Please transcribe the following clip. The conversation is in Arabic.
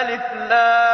ألف لام.